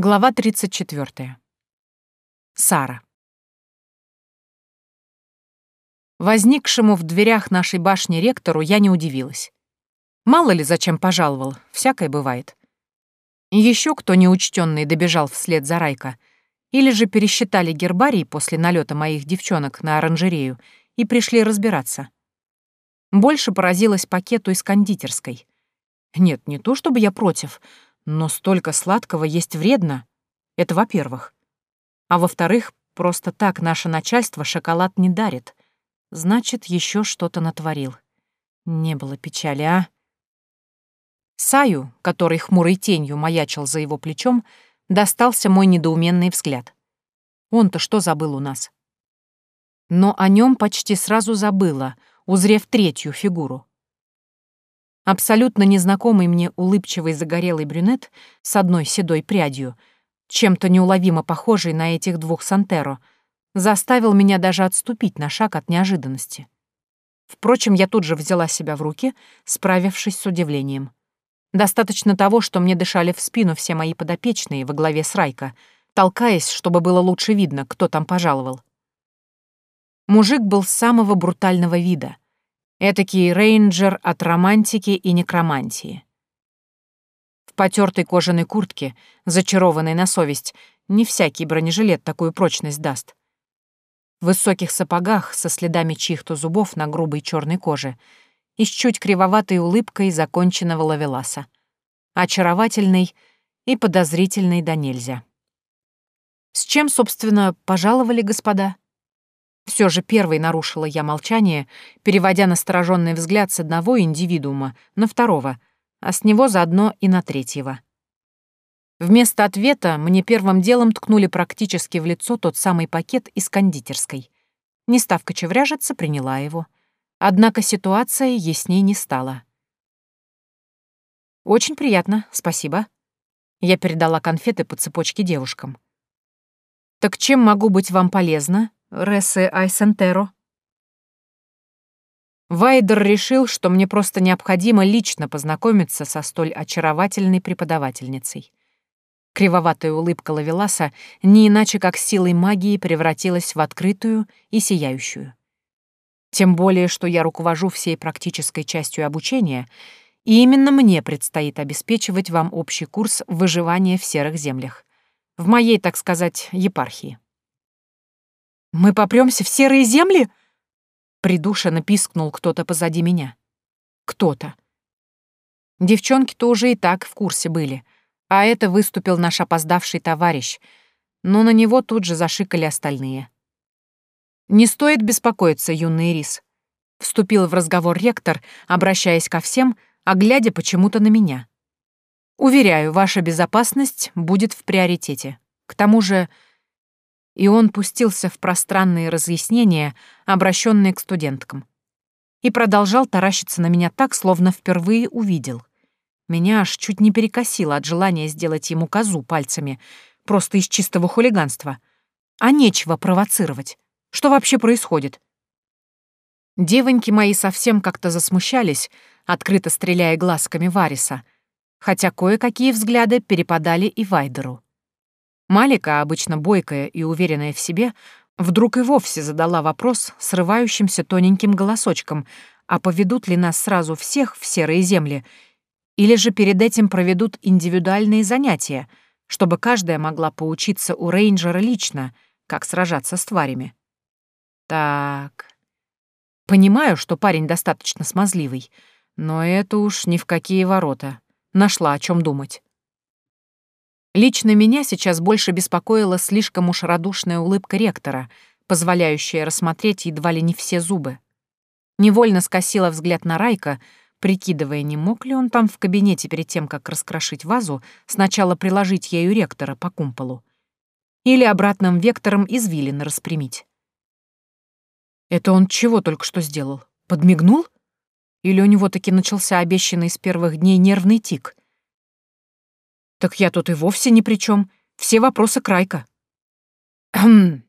Глава 34. Сара. Возникшему в дверях нашей башни ректору я не удивилась. Мало ли зачем пожаловал, всякое бывает. Еще кто неучтенный добежал вслед за Райка, или же пересчитали гербарий после налета моих девчонок на оранжерею и пришли разбираться. Больше поразилась пакету из кондитерской. Нет, не то чтобы я против — но столько сладкого есть вредно. Это во-первых. А во-вторых, просто так наше начальство шоколад не дарит. Значит, еще что-то натворил. Не было печали, а? Саю, который хмурой тенью маячил за его плечом, достался мой недоуменный взгляд. Он-то что забыл у нас? Но о нем почти сразу забыла, узрев третью фигуру. Абсолютно незнакомый мне улыбчивый загорелый брюнет с одной седой прядью, чем-то неуловимо похожий на этих двух Сантеро, заставил меня даже отступить на шаг от неожиданности. Впрочем, я тут же взяла себя в руки, справившись с удивлением. Достаточно того, что мне дышали в спину все мои подопечные во главе с Райка, толкаясь, чтобы было лучше видно, кто там пожаловал. Мужик был самого брутального вида — Этакий рейнджер от романтики и некромантии. В потертой кожаной куртке, зачарованной на совесть, не всякий бронежилет такую прочность даст. В высоких сапогах со следами чьих-то зубов на грубой черной коже и с чуть кривоватой улыбкой законченного лавеласа. Очаровательный и подозрительный до нельзя. С чем, собственно, пожаловали господа? Все же первой нарушила я молчание, переводя настороженный взгляд с одного индивидуума на второго, а с него заодно и на третьего. Вместо ответа мне первым делом ткнули практически в лицо тот самый пакет из кондитерской. Не став кочевряжиться, приняла его. Однако ситуация ясней не стала. «Очень приятно, спасибо». Я передала конфеты по цепочке девушкам. «Так чем могу быть вам полезна?» Рессе Айсентеро. Вайдер решил, что мне просто необходимо лично познакомиться со столь очаровательной преподавательницей. Кривоватая улыбка Лавеласа не иначе как силой магии превратилась в открытую и сияющую. Тем более, что я руковожу всей практической частью обучения, и именно мне предстоит обеспечивать вам общий курс выживания в серых землях, в моей, так сказать, епархии. «Мы попремся в серые земли?» Придушенно пискнул кто-то позади меня. Кто-то. Девчонки-то уже и так в курсе были, а это выступил наш опоздавший товарищ, но на него тут же зашикали остальные. «Не стоит беспокоиться, юный рис», — вступил в разговор ректор, обращаясь ко всем, а глядя почему-то на меня. «Уверяю, ваша безопасность будет в приоритете. К тому же и он пустился в пространные разъяснения, обращенные к студенткам. И продолжал таращиться на меня так, словно впервые увидел. Меня аж чуть не перекосило от желания сделать ему козу пальцами, просто из чистого хулиганства. А нечего провоцировать. Что вообще происходит? Девоньки мои совсем как-то засмущались, открыто стреляя глазками Вариса, хотя кое-какие взгляды перепадали и Вайдеру. Малика, обычно бойкая и уверенная в себе, вдруг и вовсе задала вопрос срывающимся тоненьким голосочком, а поведут ли нас сразу всех в серые земли, или же перед этим проведут индивидуальные занятия, чтобы каждая могла поучиться у рейнджера лично, как сражаться с тварями. Так. Понимаю, что парень достаточно смазливый, но это уж ни в какие ворота. Нашла о чем думать. Лично меня сейчас больше беспокоила слишком уж радушная улыбка ректора, позволяющая рассмотреть едва ли не все зубы. Невольно скосила взгляд на Райка, прикидывая, не мог ли он там в кабинете перед тем, как раскрошить вазу, сначала приложить ею ректора по кумполу. Или обратным вектором извилин распрямить. Это он чего только что сделал? Подмигнул? Или у него таки начался обещанный с первых дней нервный тик? Так я тут и вовсе ни при чем. Все вопросы Крайка. Хм,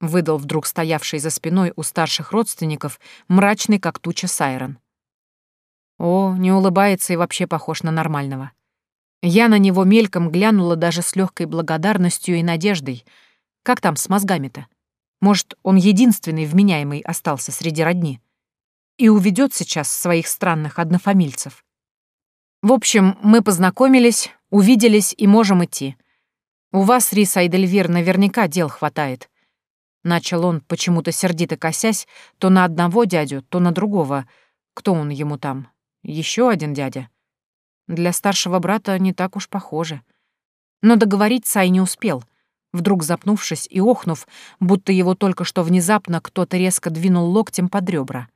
выдал вдруг стоявший за спиной у старших родственников мрачный, как туча Сайрон. О, не улыбается и вообще похож на нормального. Я на него мельком глянула даже с легкой благодарностью и надеждой. Как там с мозгами-то? Может, он единственный вменяемый остался среди родни? И уведет сейчас своих странных однофамильцев. В общем, мы познакомились, увиделись и можем идти. У вас, Риса Айдельвир, наверняка дел хватает. Начал он, почему-то сердито косясь, то на одного дядю, то на другого. Кто он ему там? Еще один дядя. Для старшего брата не так уж похоже. Но договорить Сай не успел. Вдруг запнувшись и охнув, будто его только что внезапно кто-то резко двинул локтем под ребра.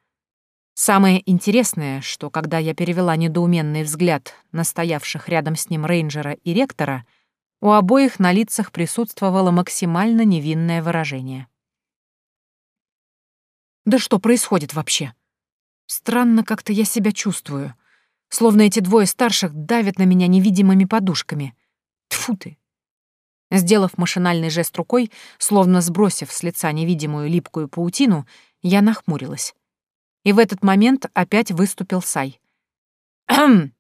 Самое интересное, что когда я перевела недоуменный взгляд на стоявших рядом с ним рейнджера и ректора, у обоих на лицах присутствовало максимально невинное выражение. «Да что происходит вообще? Странно как-то я себя чувствую словно эти двое старших давят на меня невидимыми подушками. Тфу ты! Сделав машинальный жест рукой, словно сбросив с лица невидимую липкую паутину, я нахмурилась. И в этот момент опять выступил Сай. «Хм!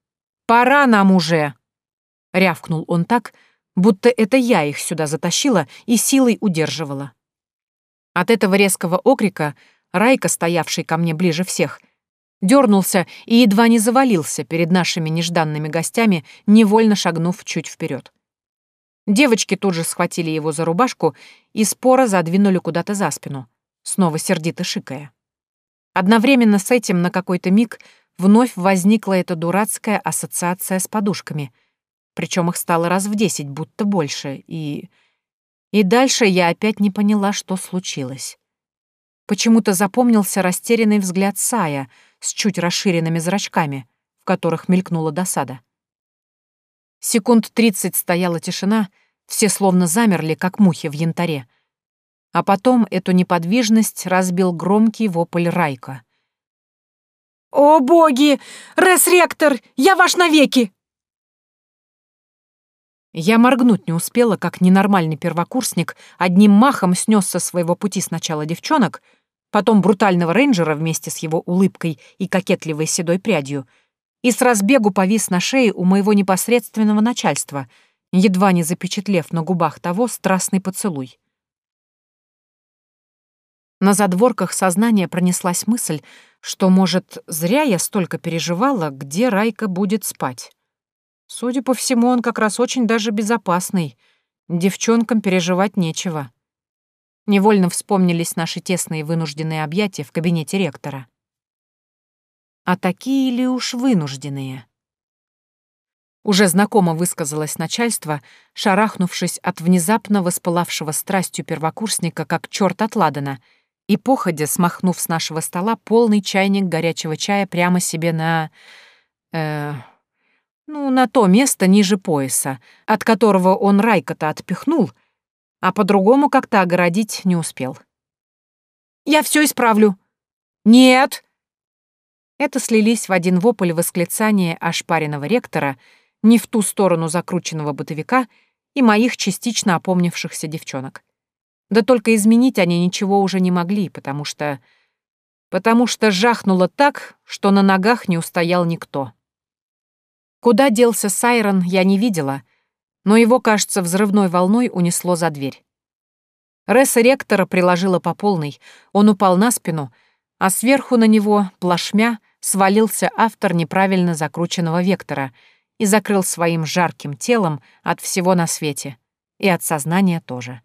Пора нам уже!» — рявкнул он так, будто это я их сюда затащила и силой удерживала. От этого резкого окрика Райка, стоявший ко мне ближе всех, — дернулся и едва не завалился перед нашими нежданными гостями, невольно шагнув чуть вперед. Девочки тут же схватили его за рубашку и споро задвинули куда-то за спину, снова сердито шикая. Одновременно с этим на какой-то миг вновь возникла эта дурацкая ассоциация с подушками, причем их стало раз в десять, будто больше, и... И дальше я опять не поняла, что случилось. Почему-то запомнился растерянный взгляд Сая — с чуть расширенными зрачками, в которых мелькнула досада. Секунд тридцать стояла тишина, все словно замерли, как мухи в янтаре. А потом эту неподвижность разбил громкий вопль Райка. «О, боги! Рес-ректор! Я ваш навеки!» Я моргнуть не успела, как ненормальный первокурсник одним махом снес со своего пути сначала девчонок, потом брутального рейнджера вместе с его улыбкой и кокетливой седой прядью, и с разбегу повис на шее у моего непосредственного начальства, едва не запечатлев на губах того страстный поцелуй. На задворках сознания пронеслась мысль, что, может, зря я столько переживала, где Райка будет спать. Судя по всему, он как раз очень даже безопасный. Девчонкам переживать нечего. Невольно вспомнились наши тесные вынужденные объятия в кабинете ректора. А такие ли уж вынужденные? Уже знакомо высказалось начальство, шарахнувшись от внезапно воспылавшего страстью первокурсника, как черт от ладана, и походя, смахнув с нашего стола полный чайник горячего чая прямо себе на... Э, ну, на то место ниже пояса, от которого он Райка-то отпихнул — а по-другому как-то огородить не успел. «Я все исправлю!» «Нет!» Это слились в один вопль восклицания ошпаренного ректора, не в ту сторону закрученного бытовика и моих частично опомнившихся девчонок. Да только изменить они ничего уже не могли, потому что... Потому что жахнуло так, что на ногах не устоял никто. Куда делся Сайрон, я не видела — но его, кажется, взрывной волной унесло за дверь. Ресса ректора приложила по полной, он упал на спину, а сверху на него, плашмя, свалился автор неправильно закрученного вектора и закрыл своим жарким телом от всего на свете, и от сознания тоже.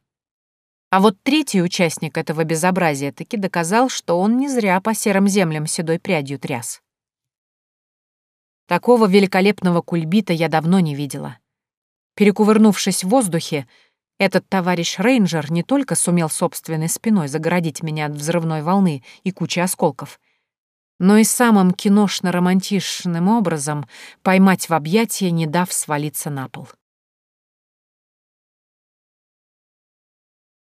А вот третий участник этого безобразия таки доказал, что он не зря по серым землям седой прядью тряс. Такого великолепного кульбита я давно не видела. Перекувырнувшись в воздухе, этот товарищ рейнджер не только сумел собственной спиной загородить меня от взрывной волны и кучи осколков, но и самым киношно-романтичным образом поймать в объятия, не дав свалиться на пол.